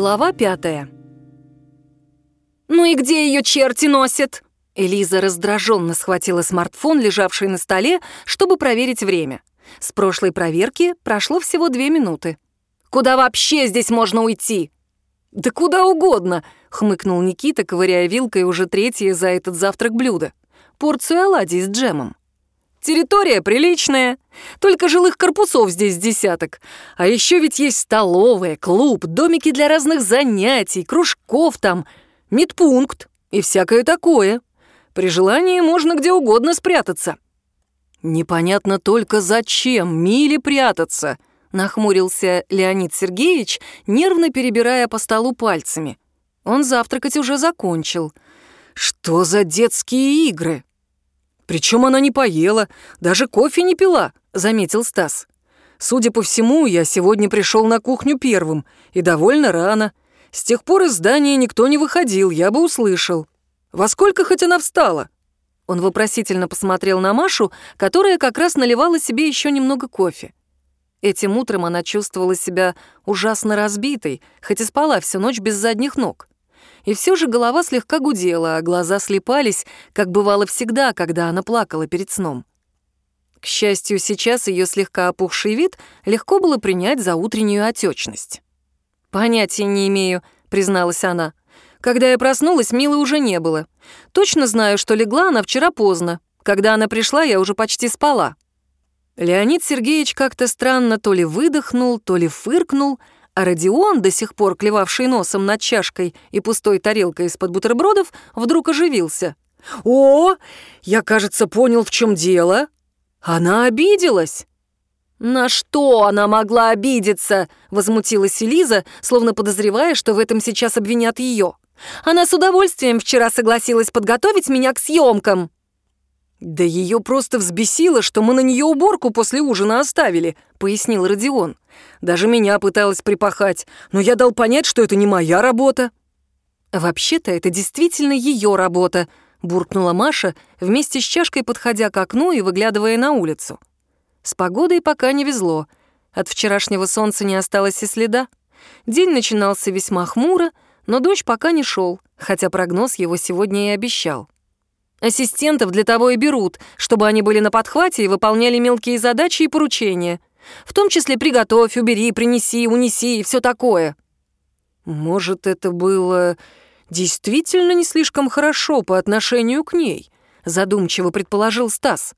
Глава пятая. «Ну и где ее черти носят?» Элиза раздраженно схватила смартфон, лежавший на столе, чтобы проверить время. С прошлой проверки прошло всего две минуты. «Куда вообще здесь можно уйти?» «Да куда угодно», — хмыкнул Никита, ковыряя вилкой уже третье за этот завтрак блюдо. Порцию оладий с джемом. Территория приличная, только жилых корпусов здесь десяток. А еще ведь есть столовая, клуб, домики для разных занятий, кружков там, медпункт и всякое такое. При желании можно где угодно спрятаться. Непонятно только зачем Миле прятаться, нахмурился Леонид Сергеевич, нервно перебирая по столу пальцами. Он завтракать уже закончил. Что за детские игры? Причем она не поела, даже кофе не пила, заметил Стас. Судя по всему, я сегодня пришел на кухню первым, и довольно рано. С тех пор из здания никто не выходил, я бы услышал. Во сколько хоть она встала? Он вопросительно посмотрел на Машу, которая как раз наливала себе еще немного кофе. Этим утром она чувствовала себя ужасно разбитой, хоть и спала всю ночь без задних ног. И все же голова слегка гудела, а глаза слепались, как бывало всегда, когда она плакала перед сном. К счастью, сейчас ее слегка опухший вид легко было принять за утреннюю отечность. «Понятия не имею», — призналась она. «Когда я проснулась, Милы уже не было. Точно знаю, что легла она вчера поздно. Когда она пришла, я уже почти спала». Леонид Сергеевич как-то странно то ли выдохнул, то ли фыркнул, а Родион, до сих пор клевавший носом над чашкой и пустой тарелкой из-под бутербродов, вдруг оживился. «О, я, кажется, понял, в чем дело. Она обиделась». «На что она могла обидеться?» — возмутилась Элиза, словно подозревая, что в этом сейчас обвинят ее. «Она с удовольствием вчера согласилась подготовить меня к съемкам». «Да ее просто взбесило, что мы на нее уборку после ужина оставили», — пояснил Родион. «Даже меня пыталась припахать, но я дал понять, что это не моя работа». «Вообще-то это действительно ее работа», — буркнула Маша, вместе с чашкой подходя к окну и выглядывая на улицу. С погодой пока не везло. От вчерашнего солнца не осталось и следа. День начинался весьма хмуро, но дождь пока не шел, хотя прогноз его сегодня и обещал. Ассистентов для того и берут, чтобы они были на подхвате и выполняли мелкие задачи и поручения. В том числе приготовь, убери, принеси, унеси и все такое. Может, это было действительно не слишком хорошо по отношению к ней, задумчиво предположил Стас.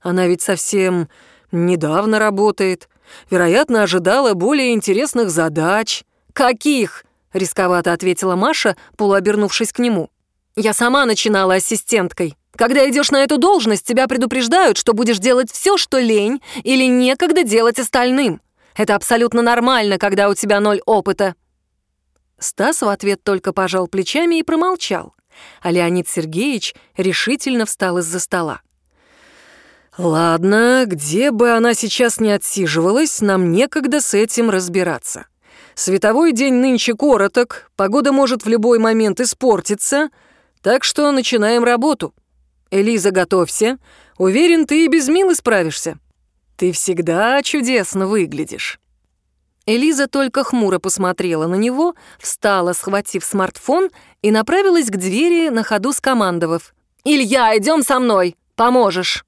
Она ведь совсем недавно работает. Вероятно, ожидала более интересных задач. Каких? рисковато ответила Маша, полуобернувшись к нему. Я сама начинала ассистенткой. Когда идешь на эту должность, тебя предупреждают, что будешь делать все, что лень, или некогда делать остальным. Это абсолютно нормально, когда у тебя ноль опыта». Стас в ответ только пожал плечами и промолчал, а Леонид Сергеевич решительно встал из-за стола. «Ладно, где бы она сейчас не отсиживалась, нам некогда с этим разбираться. Световой день нынче короток, погода может в любой момент испортиться, так что начинаем работу. Элиза, готовься. Уверен, ты и без Милы справишься. Ты всегда чудесно выглядишь». Элиза только хмуро посмотрела на него, встала, схватив смартфон, и направилась к двери, на ходу скомандовав. «Илья, идем со мной! Поможешь!»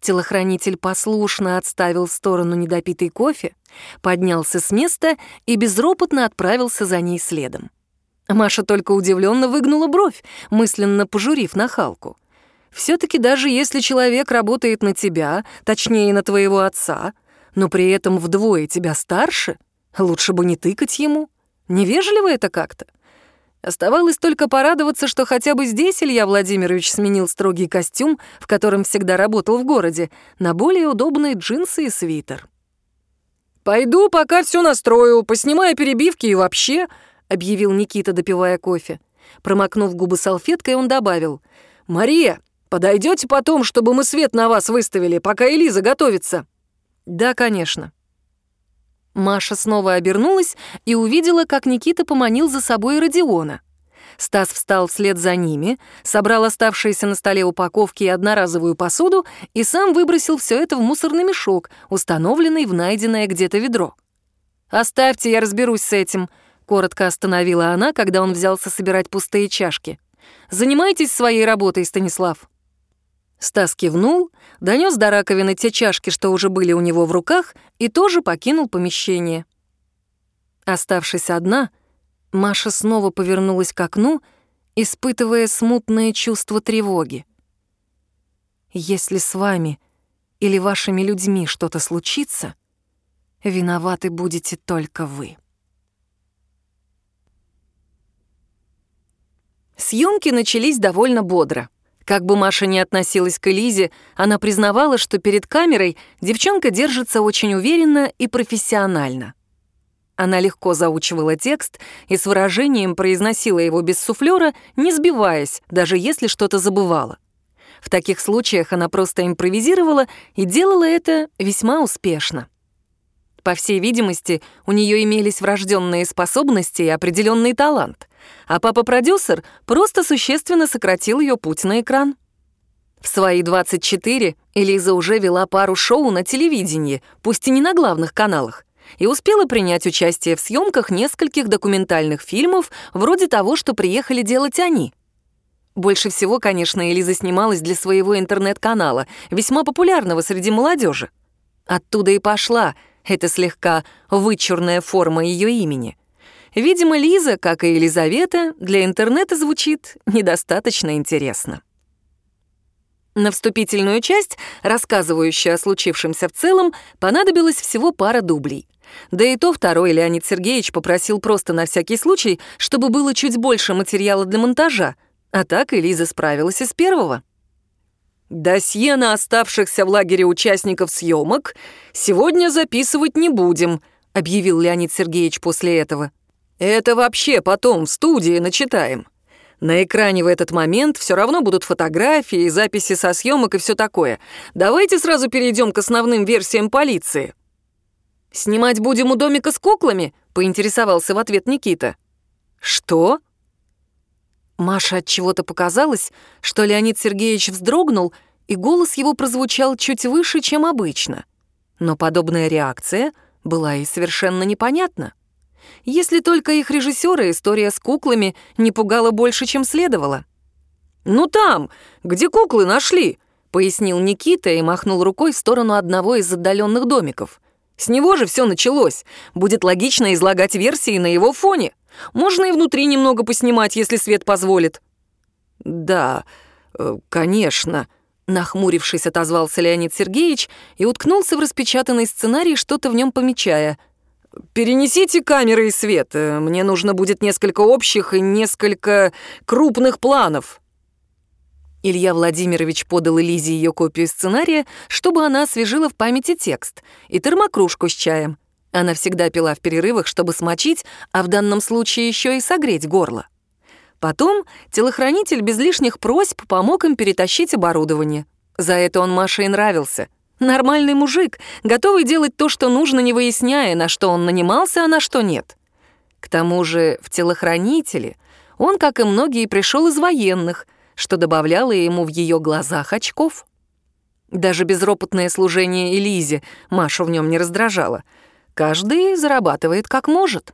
Телохранитель послушно отставил в сторону недопитый кофе, поднялся с места и безропотно отправился за ней следом. Маша только удивленно выгнула бровь, мысленно пожурив нахалку. Все-таки даже если человек работает на тебя, точнее, на твоего отца, но при этом вдвое тебя старше, лучше бы не тыкать ему. Невежливо это как-то. Оставалось только порадоваться, что хотя бы здесь Илья Владимирович сменил строгий костюм, в котором всегда работал в городе, на более удобные джинсы и свитер. «Пойду, пока все настрою, поснимаю перебивки и вообще», — объявил Никита, допивая кофе. Промокнув губы салфеткой, он добавил. «Мария, подойдете потом, чтобы мы свет на вас выставили, пока Элиза готовится?» «Да, конечно». Маша снова обернулась и увидела, как Никита поманил за собой Родиона. Стас встал вслед за ними, собрал оставшиеся на столе упаковки и одноразовую посуду и сам выбросил все это в мусорный мешок, установленный в найденное где-то ведро. «Оставьте, я разберусь с этим», Коротко остановила она, когда он взялся собирать пустые чашки. «Занимайтесь своей работой, Станислав». Стас кивнул, донес до раковины те чашки, что уже были у него в руках, и тоже покинул помещение. Оставшись одна, Маша снова повернулась к окну, испытывая смутное чувство тревоги. «Если с вами или вашими людьми что-то случится, виноваты будете только вы». Съемки начались довольно бодро. Как бы Маша ни относилась к Элизе, она признавала, что перед камерой девчонка держится очень уверенно и профессионально. Она легко заучивала текст и с выражением произносила его без суфлера, не сбиваясь, даже если что-то забывала. В таких случаях она просто импровизировала и делала это весьма успешно. По всей видимости, у нее имелись врожденные способности и определенный талант, а папа-продюсер просто существенно сократил ее путь на экран. В свои 24 Элиза уже вела пару шоу на телевидении, пусть и не на главных каналах, и успела принять участие в съемках нескольких документальных фильмов, вроде того, что приехали делать они. Больше всего, конечно, Элиза снималась для своего интернет-канала, весьма популярного среди молодежи. Оттуда и пошла эта слегка вычурная форма ее имени. Видимо, Лиза, как и Елизавета, для интернета звучит недостаточно интересно. На вступительную часть, рассказывающую о случившемся в целом, понадобилось всего пара дублей. Да и то второй Леонид Сергеевич попросил просто на всякий случай, чтобы было чуть больше материала для монтажа, а так Лиза справилась из первого. «Досье на оставшихся в лагере участников съемок сегодня записывать не будем», объявил Леонид Сергеевич после этого. «Это вообще потом в студии начитаем. На экране в этот момент все равно будут фотографии, записи со съемок и все такое. Давайте сразу перейдем к основным версиям полиции». «Снимать будем у домика с куклами?» — поинтересовался в ответ Никита. «Что?» Маша от чего-то показалось, что Леонид Сергеевич вздрогнул, и голос его прозвучал чуть выше, чем обычно. Но подобная реакция была и совершенно непонятна. Если только их режиссера история с куклами не пугала больше, чем следовало. «Ну там, где куклы нашли», — пояснил Никита и махнул рукой в сторону одного из отдаленных домиков. «С него же все началось. Будет логично излагать версии на его фоне». Можно и внутри немного поснимать, если свет позволит». «Да, э, конечно», — нахмурившись, отозвался Леонид Сергеевич и уткнулся в распечатанный сценарий, что-то в нем помечая. «Перенесите камеры и свет. Э, мне нужно будет несколько общих и несколько крупных планов». Илья Владимирович подал Элизе ее копию сценария, чтобы она освежила в памяти текст, и термокружку с чаем — она всегда пила в перерывах, чтобы смочить, а в данном случае еще и согреть горло. Потом телохранитель без лишних просьб помог им перетащить оборудование. За это он Маше и нравился. Нормальный мужик, готовый делать то, что нужно, не выясняя, на что он нанимался, а на что нет. К тому же в телохранителе он, как и многие, пришел из военных, что добавляло ему в ее глазах очков. Даже безропотное служение Элизе Машу в нем не раздражало — Каждый зарабатывает как может.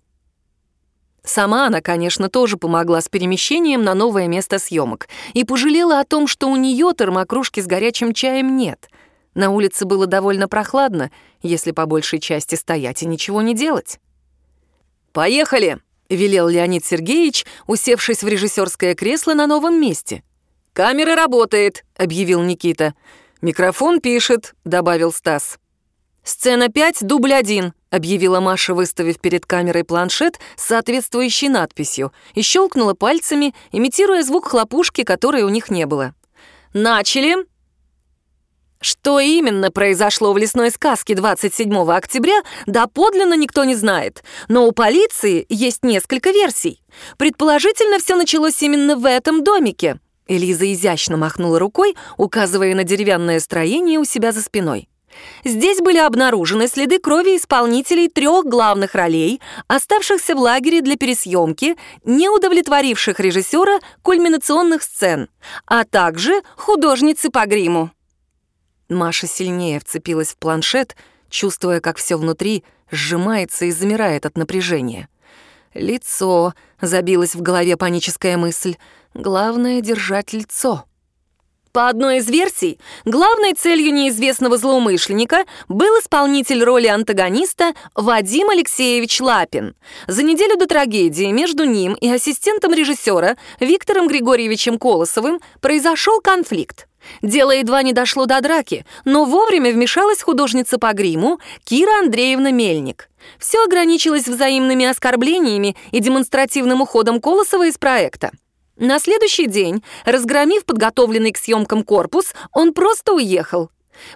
Сама она, конечно, тоже помогла с перемещением на новое место съемок и пожалела о том, что у нее термокружки с горячим чаем нет. На улице было довольно прохладно, если по большей части стоять и ничего не делать. «Поехали!» — велел Леонид Сергеевич, усевшись в режиссерское кресло на новом месте. «Камера работает», — объявил Никита. «Микрофон пишет», — добавил Стас. «Сцена 5, дубль 1», объявила Маша, выставив перед камерой планшет с соответствующей надписью, и щелкнула пальцами, имитируя звук хлопушки, которой у них не было. «Начали!» Что именно произошло в лесной сказке 27 октября, доподлинно никто не знает, но у полиции есть несколько версий. Предположительно, все началось именно в этом домике. Элиза изящно махнула рукой, указывая на деревянное строение у себя за спиной. Здесь были обнаружены следы крови исполнителей трех главных ролей, оставшихся в лагере для пересъемки, не удовлетворивших режиссера кульминационных сцен, а также художницы по гриму. Маша сильнее вцепилась в планшет, чувствуя, как все внутри сжимается и замирает от напряжения. Лицо, забилась в голове паническая мысль. Главное — держать лицо. По одной из версий, главной целью неизвестного злоумышленника был исполнитель роли антагониста Вадим Алексеевич Лапин. За неделю до трагедии между ним и ассистентом режиссера Виктором Григорьевичем Колосовым произошел конфликт. Дело едва не дошло до драки, но вовремя вмешалась художница по гриму Кира Андреевна Мельник. Все ограничилось взаимными оскорблениями и демонстративным уходом Колосова из проекта. На следующий день, разгромив подготовленный к съемкам корпус, он просто уехал.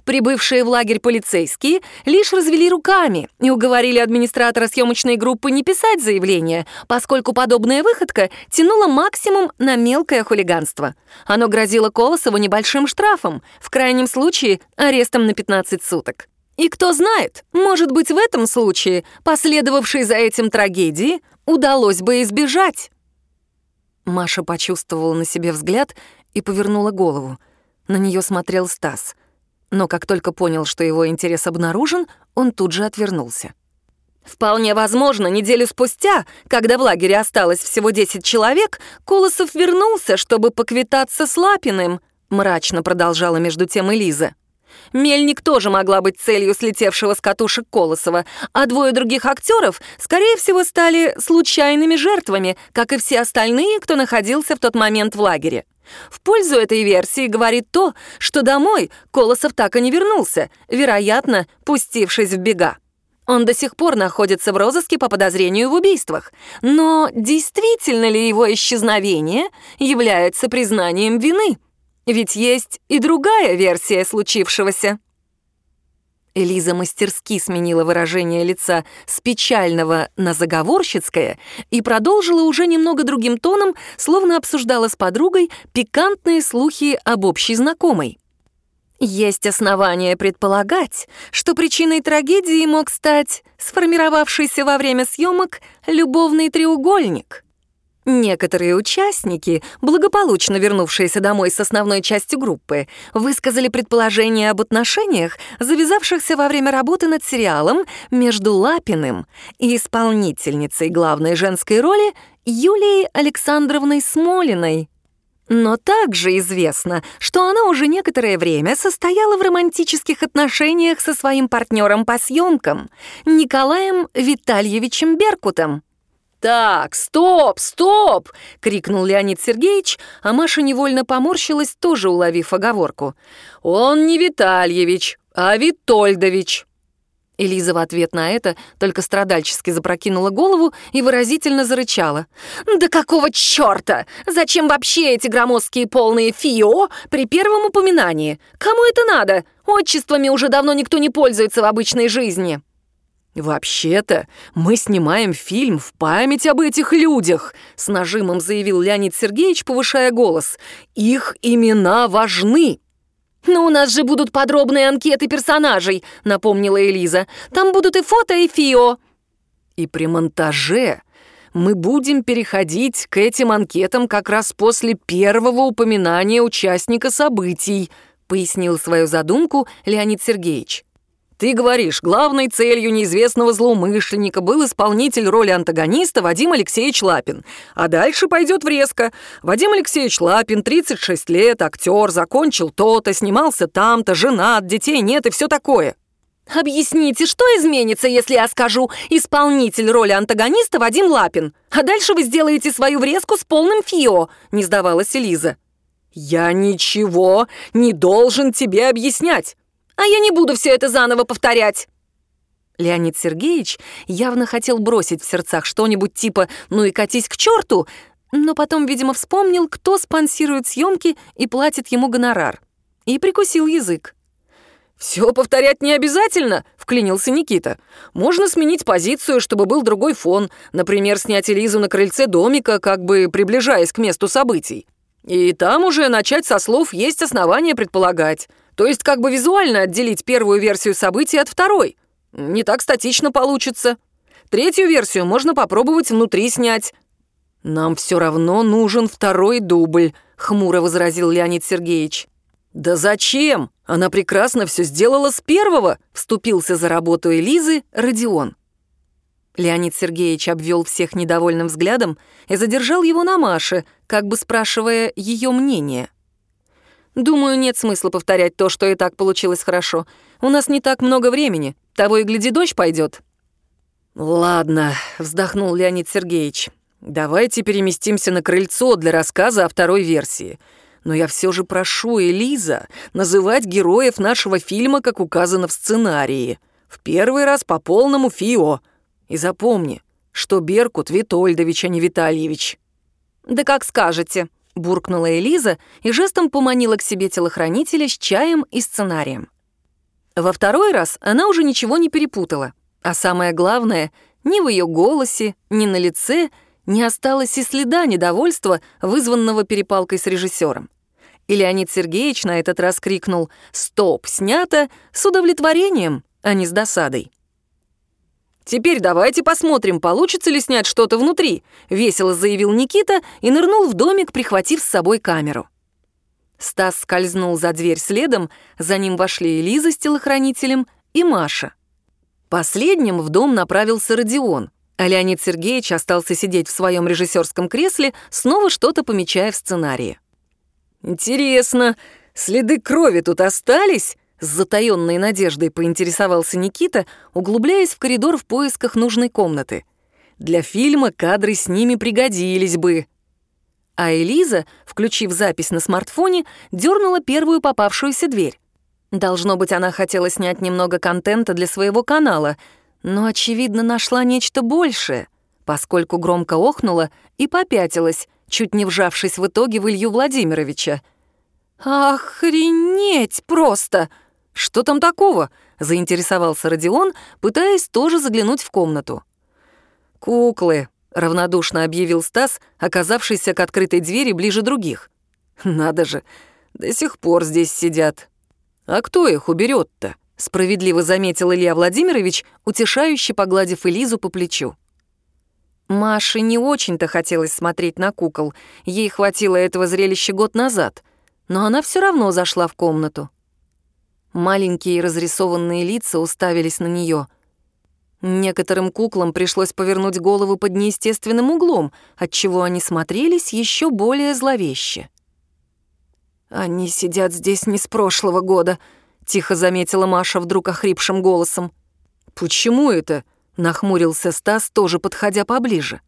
Прибывшие в лагерь полицейские лишь развели руками и уговорили администратора съемочной группы не писать заявление, поскольку подобная выходка тянула максимум на мелкое хулиганство. Оно грозило Колосову небольшим штрафом, в крайнем случае арестом на 15 суток. И кто знает, может быть, в этом случае, последовавшей за этим трагедии, удалось бы избежать. Маша почувствовала на себе взгляд и повернула голову. На нее смотрел Стас. Но как только понял, что его интерес обнаружен, он тут же отвернулся. Вполне возможно, неделю спустя, когда в лагере осталось всего 10 человек, Колосов вернулся, чтобы поквитаться с Лапиным, мрачно продолжала между тем Элиза. Мельник тоже могла быть целью слетевшего с катушек Колосова, а двое других актеров, скорее всего, стали случайными жертвами, как и все остальные, кто находился в тот момент в лагере. В пользу этой версии говорит то, что домой Колосов так и не вернулся, вероятно, пустившись в бега. Он до сих пор находится в розыске по подозрению в убийствах. Но действительно ли его исчезновение является признанием вины? Ведь есть и другая версия случившегося. Элиза мастерски сменила выражение лица с печального на заговорщицкое и продолжила уже немного другим тоном, словно обсуждала с подругой пикантные слухи об общей знакомой. Есть основания предполагать, что причиной трагедии мог стать сформировавшийся во время съемок любовный треугольник — Некоторые участники, благополучно вернувшиеся домой с основной частью группы, высказали предположение об отношениях, завязавшихся во время работы над сериалом между Лапиным и исполнительницей главной женской роли Юлией Александровной Смолиной. Но также известно, что она уже некоторое время состояла в романтических отношениях со своим партнером по съемкам Николаем Витальевичем Беркутом. «Так, стоп, стоп!» — крикнул Леонид Сергеевич, а Маша невольно поморщилась, тоже уловив оговорку. «Он не Витальевич, а Витольдович!» Элиза в ответ на это только страдальчески запрокинула голову и выразительно зарычала. «Да какого чёрта? Зачем вообще эти громоздкие полные фио при первом упоминании? Кому это надо? Отчествами уже давно никто не пользуется в обычной жизни». «Вообще-то мы снимаем фильм в память об этих людях», с нажимом заявил Леонид Сергеевич, повышая голос. «Их имена важны». «Но у нас же будут подробные анкеты персонажей», напомнила Элиза. «Там будут и фото, и фио». «И при монтаже мы будем переходить к этим анкетам как раз после первого упоминания участника событий», пояснил свою задумку Леонид Сергеевич. Ты говоришь, главной целью неизвестного злоумышленника был исполнитель роли антагониста Вадим Алексеевич Лапин. А дальше пойдет врезка. Вадим Алексеевич Лапин, 36 лет, актер, закончил то-то, снимался там-то, женат, детей нет и все такое. «Объясните, что изменится, если я скажу «исполнитель роли антагониста Вадим Лапин», а дальше вы сделаете свою врезку с полным фио?» — не сдавалась Элиза. «Я ничего не должен тебе объяснять а я не буду все это заново повторять». Леонид Сергеевич явно хотел бросить в сердцах что-нибудь типа «ну и катись к черту», но потом, видимо, вспомнил, кто спонсирует съемки и платит ему гонорар. И прикусил язык. «Все повторять не обязательно», — вклинился Никита. «Можно сменить позицию, чтобы был другой фон. Например, снять Элизу на крыльце домика, как бы приближаясь к месту событий. И там уже начать со слов «есть основания предполагать». То есть как бы визуально отделить первую версию событий от второй. Не так статично получится. Третью версию можно попробовать внутри снять. «Нам все равно нужен второй дубль», — хмуро возразил Леонид Сергеевич. «Да зачем? Она прекрасно все сделала с первого», — вступился за работу Элизы Родион. Леонид Сергеевич обвел всех недовольным взглядом и задержал его на Маше, как бы спрашивая ее мнение. «Думаю, нет смысла повторять то, что и так получилось хорошо. У нас не так много времени. Того и гляди, дождь пойдет. «Ладно», — вздохнул Леонид Сергеевич. «Давайте переместимся на крыльцо для рассказа о второй версии. Но я все же прошу Элиза называть героев нашего фильма, как указано в сценарии. В первый раз по полному ФИО. И запомни, что Беркут Витольдович, а не Витальевич». «Да как скажете», — буркнула Элиза и жестом поманила к себе телохранителя с чаем и сценарием. Во второй раз она уже ничего не перепутала. А самое главное, ни в ее голосе, ни на лице не осталось и следа недовольства, вызванного перепалкой с режиссером. И Леонид Сергеевич на этот раз крикнул «Стоп, снято!» с удовлетворением, а не с досадой. «Теперь давайте посмотрим, получится ли снять что-то внутри», — весело заявил Никита и нырнул в домик, прихватив с собой камеру. Стас скользнул за дверь следом, за ним вошли Элиза с телохранителем и Маша. Последним в дом направился Родион, а Леонид Сергеевич остался сидеть в своем режиссерском кресле, снова что-то помечая в сценарии. «Интересно, следы крови тут остались?» С затаённой надеждой поинтересовался Никита, углубляясь в коридор в поисках нужной комнаты. Для фильма кадры с ними пригодились бы. А Элиза, включив запись на смартфоне, дернула первую попавшуюся дверь. Должно быть, она хотела снять немного контента для своего канала, но, очевидно, нашла нечто большее, поскольку громко охнула и попятилась, чуть не вжавшись в итоге в Илью Владимировича. «Охренеть просто!» «Что там такого?» — заинтересовался Родион, пытаясь тоже заглянуть в комнату. «Куклы», — равнодушно объявил Стас, оказавшийся к открытой двери ближе других. «Надо же, до сих пор здесь сидят». «А кто их уберет-то?» — справедливо заметил Илья Владимирович, утешающе погладив Элизу по плечу. Маше не очень-то хотелось смотреть на кукол, ей хватило этого зрелища год назад, но она все равно зашла в комнату. Маленькие разрисованные лица уставились на нее. Некоторым куклам пришлось повернуть голову под неестественным углом, отчего они смотрелись еще более зловеще. «Они сидят здесь не с прошлого года», — тихо заметила Маша вдруг охрипшим голосом. «Почему это?» — нахмурился Стас, тоже подходя поближе.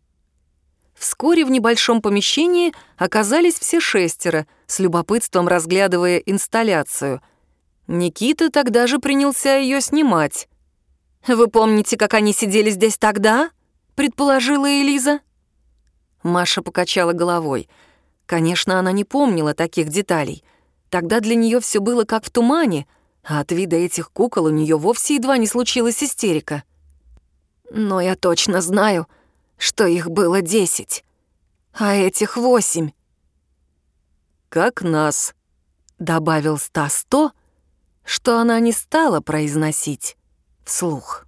Вскоре в небольшом помещении оказались все шестеро, с любопытством разглядывая инсталляцию — Никита тогда же принялся ее снимать. «Вы помните, как они сидели здесь тогда?» — предположила Элиза. Маша покачала головой. Конечно, она не помнила таких деталей. Тогда для нее все было как в тумане, а от вида этих кукол у нее вовсе едва не случилась истерика. Но я точно знаю, что их было десять, а этих восемь. «Как нас», — добавил Стас то, что она не стала произносить вслух.